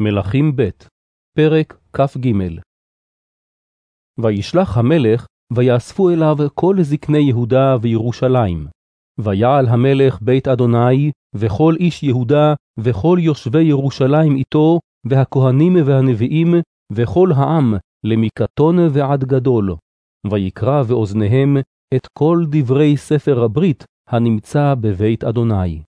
מלכים ב', פרק כ"ג. וישלח המלך, ויאספו אליו כל זקני יהודה וירושלים. ויעל המלך בית אדוני, וכל איש יהודה, וכל יושבי ירושלים איתו, והכהנים והנביאים, וכל העם, למקטון ועד גדול. ויקרא באוזניהם את כל דברי ספר הברית הנמצא בבית אדוני.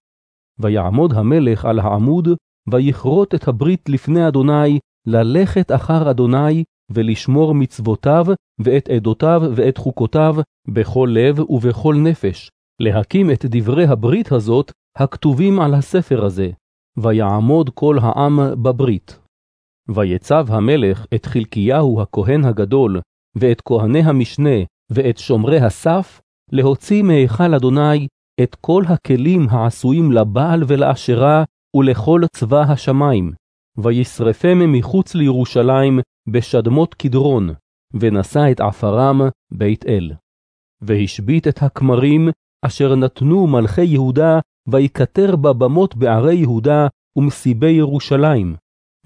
ויעמוד המלך על העמוד, ויכרות את הברית לפני אדוני, ללכת אחר אדוני, ולשמור מצוותיו, ואת עדותיו, ואת חוקותיו, בכל לב ובכל נפש, להקים את דברי הברית הזאת, הכתובים על הספר הזה, ויעמוד כל העם בברית. ויצב המלך את חלקיהו הכהן הגדול, ואת כהני המשנה, ואת שומרי הסף, להוציא מהיכל אדוני את כל הכלים העשויים לבעל ולאשרה, ולכל צבא השמיים, וישרפם מחוץ לירושלים בשדמות קדרון, ונשא את עפרם בית אל. והשבית את הכמרים אשר נתנו מלכי יהודה, ויקטר בבמות בערי יהודה ומסיבי ירושלים,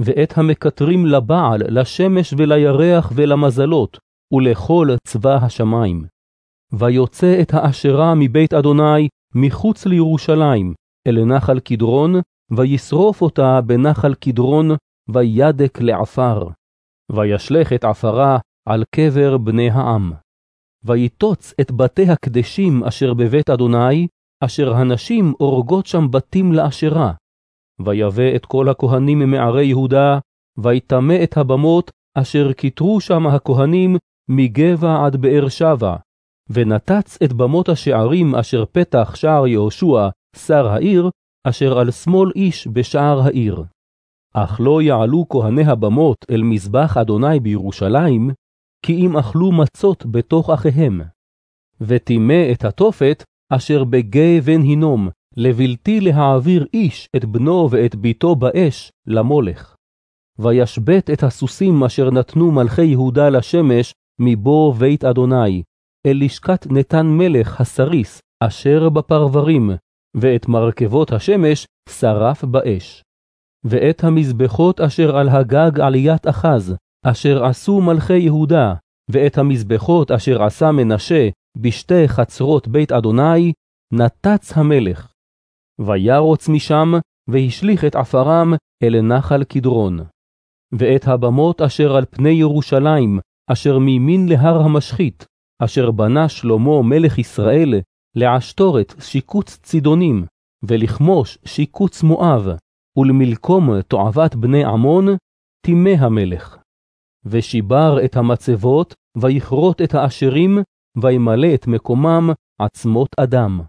ואת המקטרים לבעל, לשמש ולירח ולמזלות, ולכל צבא השמיים. ויוצא את האשרה מבית אדוני מחוץ לירושלים, אל נחל קדרון, וישרוף אותה בנחל קדרון, וידק לעפר. וישלך את עפרה על קבר בני העם. ויטוץ את בתי הקדשים אשר בבית אדוני, אשר הנשים אורגות שם בתים לאשרה. ויבא את כל הכהנים מערי יהודה, ויטמא את הבמות אשר כיתרו שם הכהנים מגבע עד באר שבע, ונתץ את במות השערים אשר פתח שער יהושע, שר העיר, אשר על שמאל איש בשער העיר. אך לא יעלו כהני הבמות אל מזבח אדוני בירושלים, כי אם אכלו מצות בתוך אחיהם. וטימא את התופת אשר בגיא בן הינום, לבלתי להעביר איש את בנו ואת ביתו באש למולך. וישבת את הסוסים אשר נתנו מלכי יהודה לשמש מבוא בית אדוני, אל לשכת נתן מלך הסריס, אשר בפרברים, ואת מרכבות השמש שרף באש. ואת המזבחות אשר על הגג עליית אחז, אשר עשו מלכי יהודה, ואת המזבחות אשר עשה מנשה בשתי חצרות בית אדוני, נתץ המלך. וירוץ משם, והשליך את עפרם אל נחל קדרון. ואת הבמות אשר על פני ירושלים, אשר מימין להר המשחית, אשר בנה שלמה מלך ישראל, לעשתורת שיקוץ צידונים, ולכמוש שיקוץ מואב, ולמלקום תועבת בני עמון, טימא המלך. ושיבר את המצבות, ויכרות את האשרים, וימלא את מקומם עצמות אדם.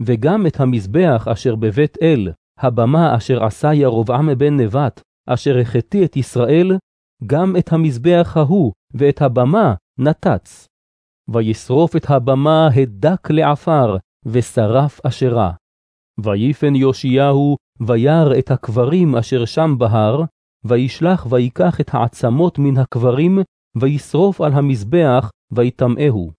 וגם את המזבח אשר בבית אל, הבמה אשר עשה ירבעם בן נבט, אשר החטיא את ישראל, גם את המזבח ההוא ואת הבמה נתץ. וישרוף את הבמה הדק לעפר, ושרף אשרה. ויפן יאשיהו, וירא את הקברים אשר שם בהר, וישלח ויקח את העצמות מן הקברים, וישרוף על המזבח, ויטמאהו.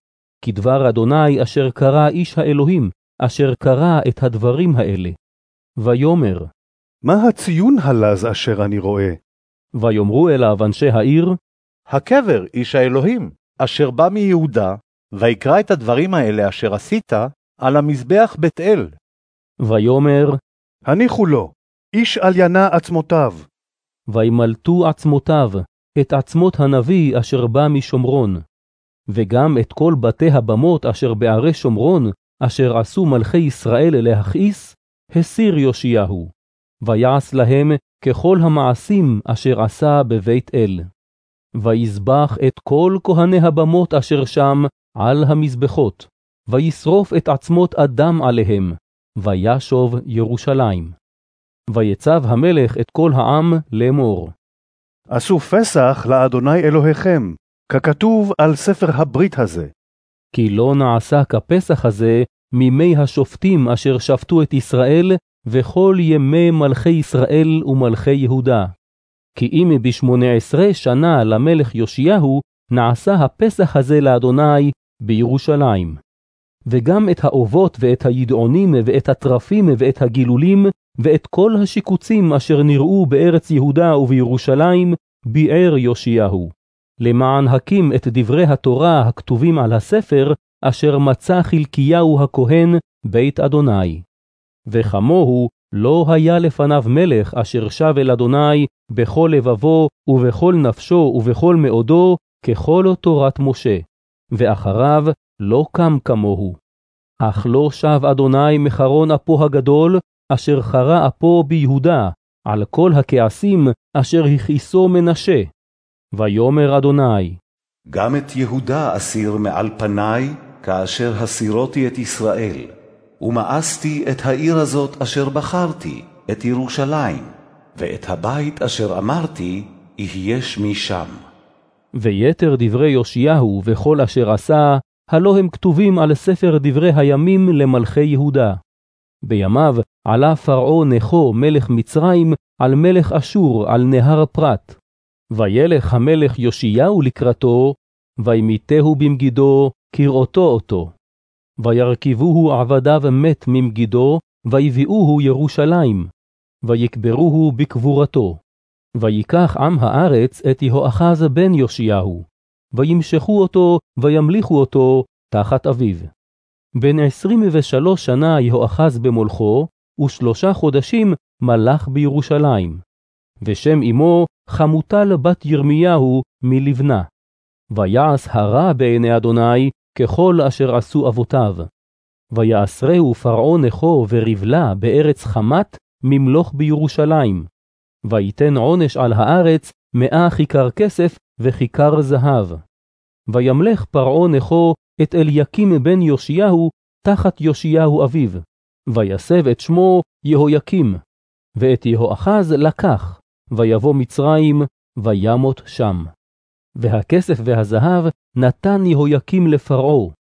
כדבר אדוני אשר קרא איש האלוהים, אשר קרא את הדברים האלה. ויאמר, מה הציון הלז אשר אני רואה? ויאמרו אליו אנשי העיר, הקבר איש האלוהים, אשר בא מיהודה, ויקרא את הדברים האלה אשר עשית על המזבח בית אל. ויאמר, הניחו לו, איש עליינה עצמותיו. וימלטו עצמותיו, את עצמות הנביא אשר בא משומרון. וגם את כל בתי הבמות אשר בערי שומרון, אשר עשו מלכי ישראל להכעיס, הסיר יאשיהו, ויעש להם ככל המעשים אשר עשה בבית אל. ויזבח את כל כהני הבמות אשר שם על המזבחות, וישרוף את עצמות אדם עליהם, וישוב ירושלים. ויצב המלך את כל העם לאמור. עשו פסח לאדוני אלוהיכם, ככתוב על ספר הברית הזה. כי לא נעשה כפסח הזה מימי השופטים אשר שפטו את ישראל, וכל ימי מלכי ישראל ומלכי יהודה. כי אם בשמונה עשרה שנה למלך יאשיהו, נעשה הפסח הזה לאדוני בירושלים. וגם את האובות ואת הידעונים ואת הטרפים ואת הגילולים ואת כל השיקוצים אשר נראו בארץ יהודה ובירושלים, ביער יאשיהו, למען הקים את דברי התורה הכתובים על הספר, אשר מצא חלקיהו הכהן בית אדוני. וכמוהו לא היה לפניו מלך אשר שב אל אדוני בכל לבבו ובכל נפשו ובכל מאודו, ככל תורת משה, ואחריו לא קם כמוהו. אך לא שב אדוני מחרון אפו הגדול, אשר חרה אפו ביהודה, על כל הכעסים אשר הכעיסו מנשה. ויאמר אדוני, גם את יהודה אסיר מעל פניי, כאשר הסירותי את ישראל, ומאסתי את העיר הזאת אשר בחרתי, את ירושלים, ואת הבית אשר אמרתי, יהיה שמי שם. ויתר דברי יאשיהו וכל אשר עשה, הלא הם כתובים על ספר דברי הימים למלכי יהודה. בימיו עלה פרעה נכו מלך מצרים על מלך אשור על נהר פרת. וילך המלך יאשיהו לקראתו, וימיתהו במגידו, כראותו אותו. וירכיבוהו עבדיו מת ממגידו, ויביאוהו ירושלים, ויקברוהו בקבורתו. ויקח עם הארץ את יהואחז בן יאשיהו, וימשכו אותו, וימליכו אותו תחת אביו. בן עשרים ושלוש שנה יהואחז במולכו, ושלושה חודשים מלך בירושלים. ושם אמו חמוטל בת ירמיהו מלבנה. ויעש הרע בעיני אדוני ככל אשר עשו אבותיו. ויעשרהו פרעה נכו ורבלה בארץ חמת ממלוך בירושלים. ויתן עונש על הארץ מאה כיכר כסף וכיכר זהב. וימלך פרעה נכו את אליקים בן יאשיהו תחת יאשיהו אביו, ויסב את שמו יהויקים, ואת יהואחז לקח, ויבוא מצרים, וימות שם. והכסף והזהב נתן יהויקים לפרעה,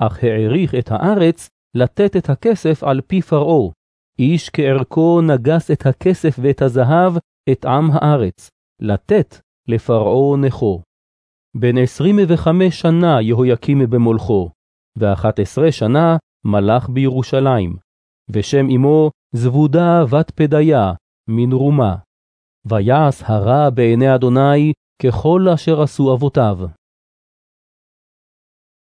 אך העריך את הארץ לתת את הכסף על פי פרעה. איש כערכו נגס את הכסף ואת הזהב, את עם הארץ, לתת לפרעה נכו. בן עשרים וחמש שנה יהויקים במולכו, ואחת עשרה שנה מלך בירושלים, ושם אמו זבודה בת פדיה, מן רומה. ויעש הרע בעיני אדוני ככל אשר עשו אבותיו.